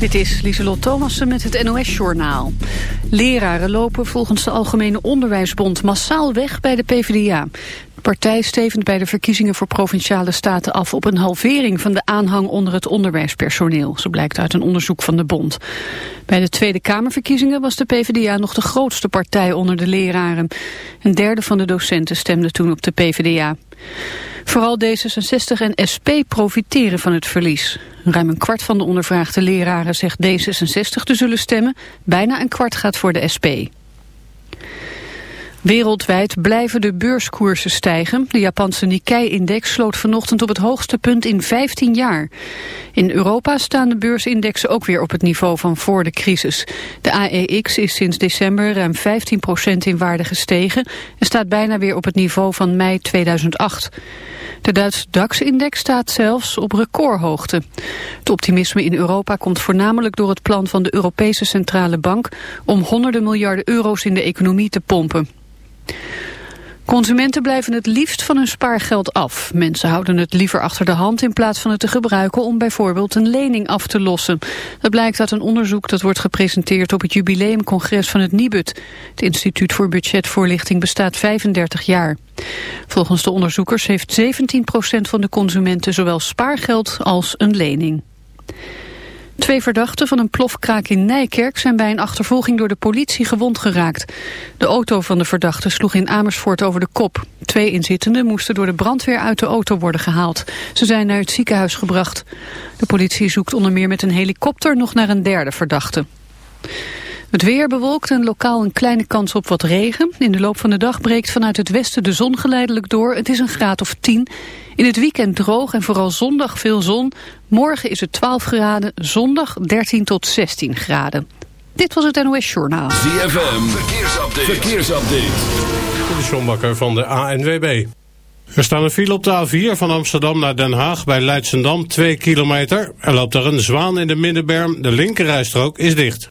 Dit is Lieselot Thomassen met het NOS-journaal. Leraren lopen volgens de Algemene Onderwijsbond massaal weg bij de PvdA. De partij stevend bij de verkiezingen voor Provinciale Staten af... op een halvering van de aanhang onder het onderwijspersoneel. Zo blijkt uit een onderzoek van de bond. Bij de Tweede Kamerverkiezingen was de PvdA nog de grootste partij onder de leraren. Een derde van de docenten stemde toen op de PvdA. Vooral D66 en SP profiteren van het verlies. Ruim een kwart van de ondervraagde leraren zegt D66 te zullen stemmen. Bijna een kwart gaat voor de SP. Wereldwijd blijven de beurskoersen stijgen. De Japanse Nikkei-index sloot vanochtend op het hoogste punt in 15 jaar. In Europa staan de beursindexen ook weer op het niveau van voor de crisis. De AEX is sinds december ruim 15% in waarde gestegen... en staat bijna weer op het niveau van mei 2008. De Duitse DAX-index staat zelfs op recordhoogte. Het optimisme in Europa komt voornamelijk door het plan van de Europese Centrale Bank... om honderden miljarden euro's in de economie te pompen. Consumenten blijven het liefst van hun spaargeld af. Mensen houden het liever achter de hand in plaats van het te gebruiken om bijvoorbeeld een lening af te lossen. Dat blijkt uit een onderzoek dat wordt gepresenteerd op het jubileumcongres van het Nibud. Het Instituut voor Budgetvoorlichting bestaat 35 jaar. Volgens de onderzoekers heeft 17% van de consumenten zowel spaargeld als een lening. Twee verdachten van een plofkraak in Nijkerk zijn bij een achtervolging door de politie gewond geraakt. De auto van de verdachte sloeg in Amersfoort over de kop. Twee inzittenden moesten door de brandweer uit de auto worden gehaald. Ze zijn naar het ziekenhuis gebracht. De politie zoekt onder meer met een helikopter nog naar een derde verdachte. Het weer bewolkt en lokaal een kleine kans op wat regen. In de loop van de dag breekt vanuit het westen de zon geleidelijk door. Het is een graad of 10. In het weekend droog en vooral zondag veel zon. Morgen is het 12 graden, zondag 13 tot 16 graden. Dit was het NOS Journaal. ZFM, verkeersupdate. verkeersupdate. De Sjombakker van de ANWB. Er staan een file op de A4 van Amsterdam naar Den Haag bij Leidsendam 2 kilometer. Er loopt er een zwaan in de middenberm. De linkerrijstrook is dicht.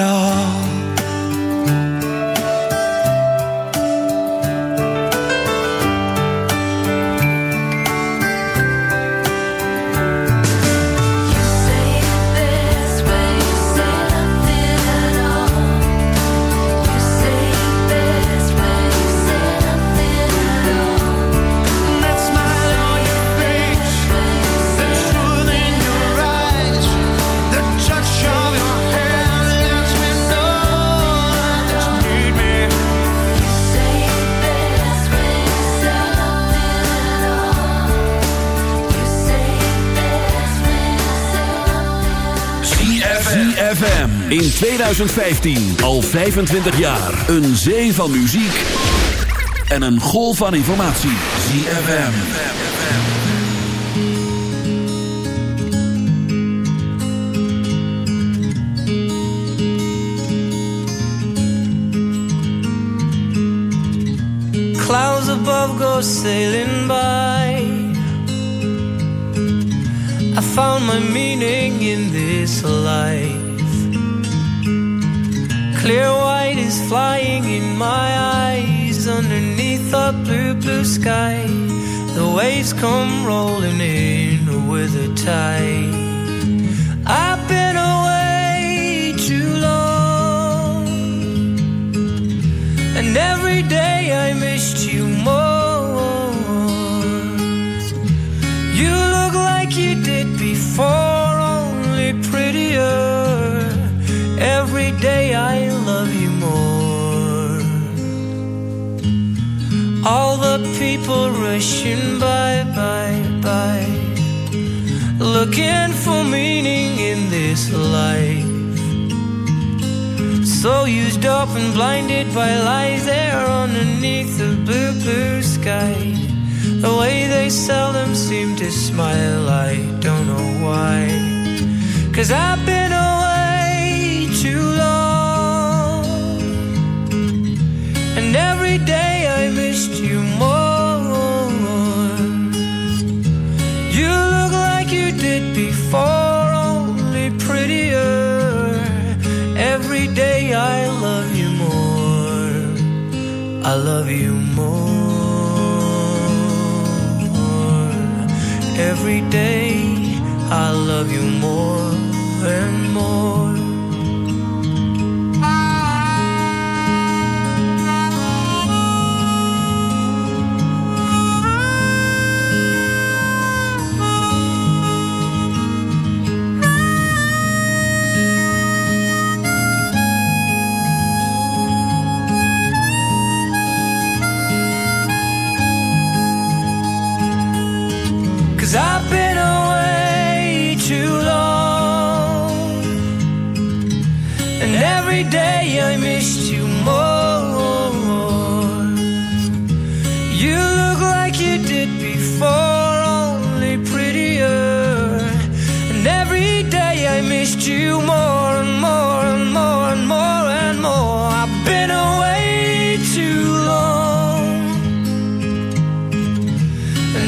2015. Al 25 jaar. Een zee van muziek. En een golf van informatie. ZFM. Clouds above go sailing by. I found my meaning in this life. Clear white is flying in my eyes underneath a blue, blue sky. The waves come rolling in with a tide. every day I love you more. All the people rushing by, by, by, looking for meaning in this life. So used up and blinded by lies there underneath the blue, blue sky. The way they seldom seem to smile, I don't know why. Cause I've been away too Every day I missed you more. You look like you did before, only prettier. Every day I love you more. I love you more. Every day I love you more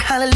hallelujah.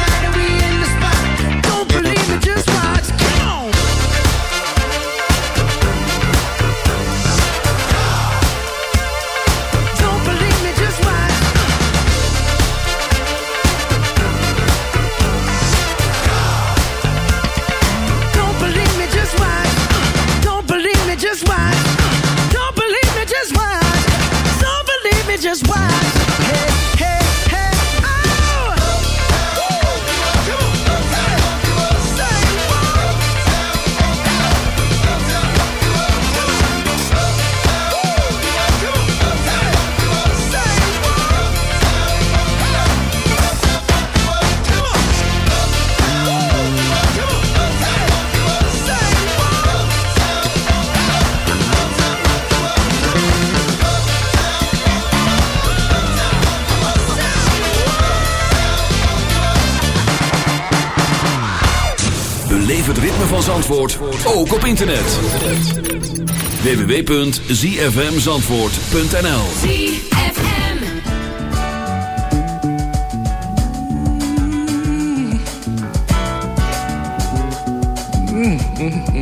Zandvoort ook op internet. www.zfmzandvoort.nl ZFM mm -hmm.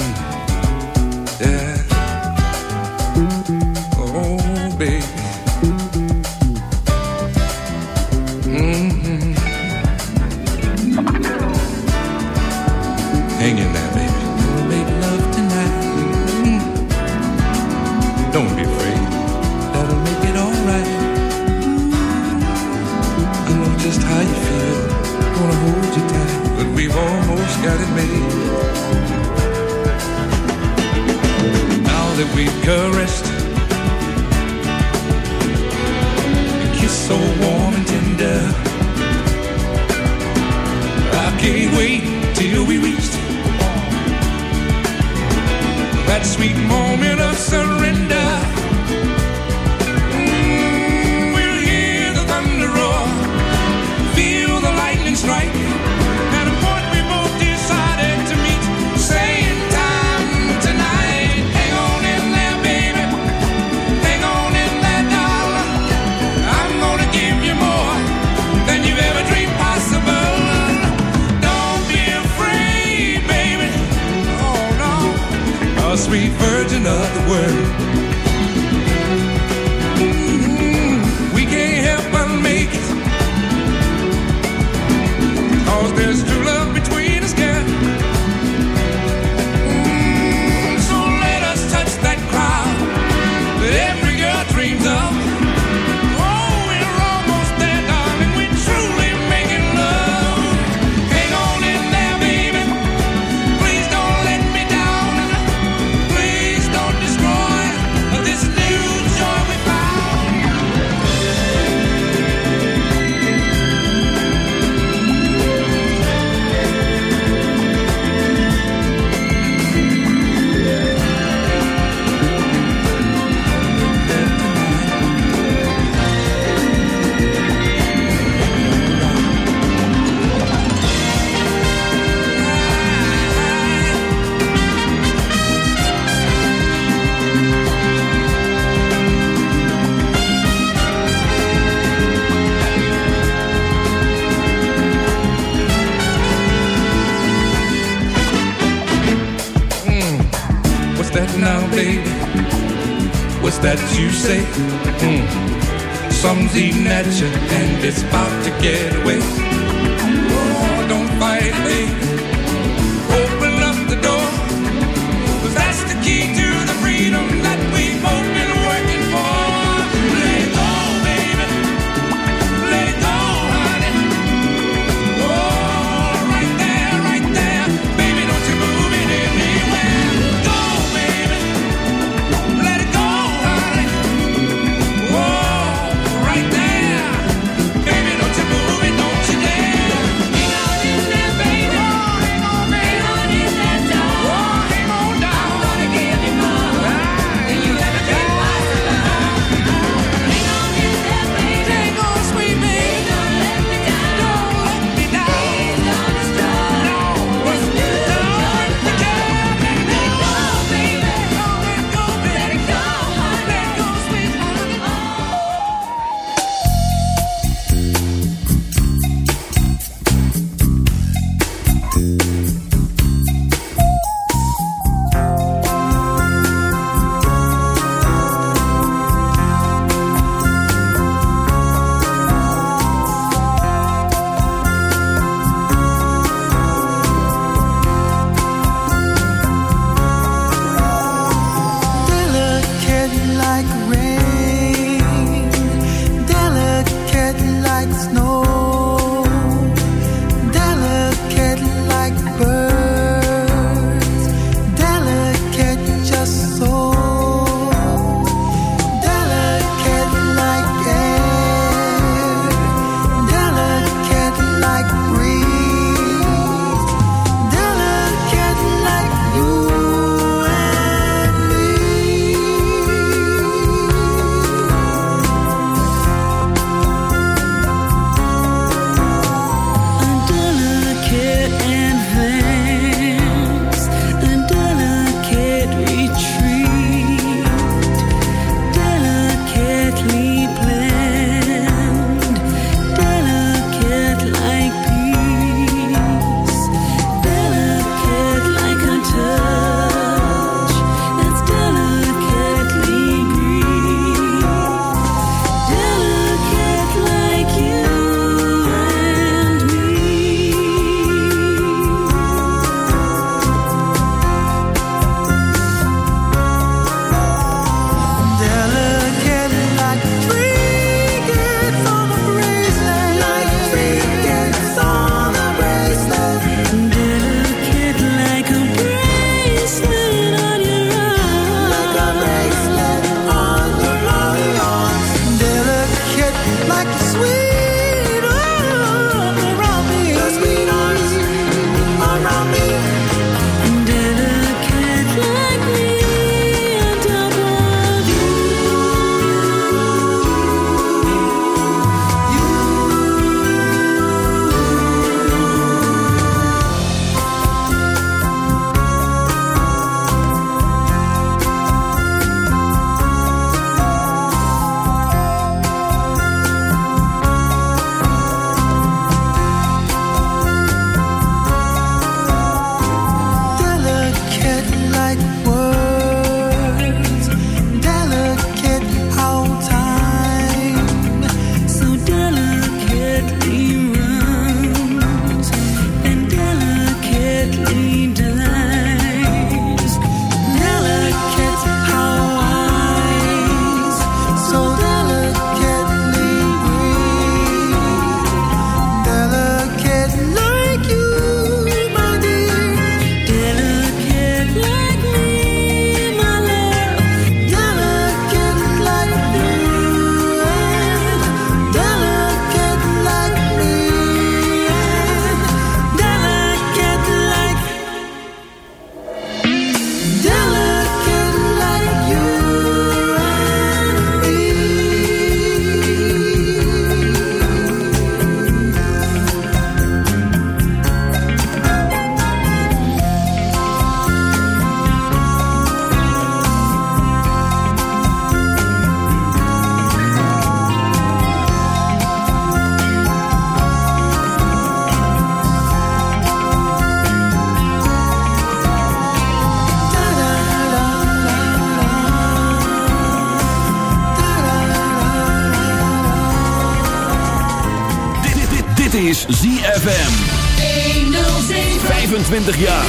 25 jaar.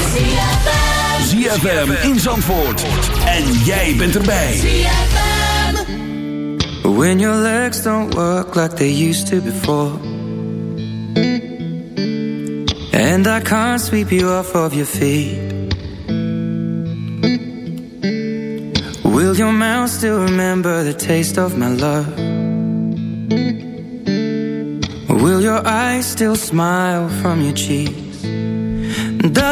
ZFM in Zandvoort. En jij bent erbij. When your legs don't work like they used to before. And I can't sweep you off of your feet. Will your mouth still remember the taste of my love? Will your eyes still smile from your cheek?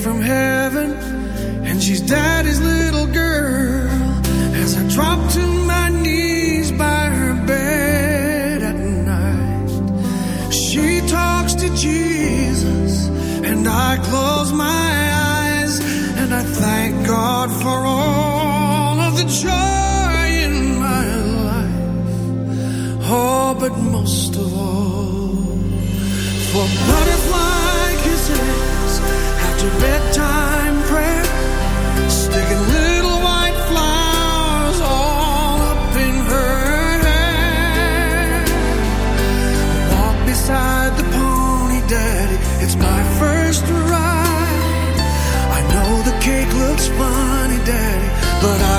from heaven, and she's daddy's little girl. As I drop to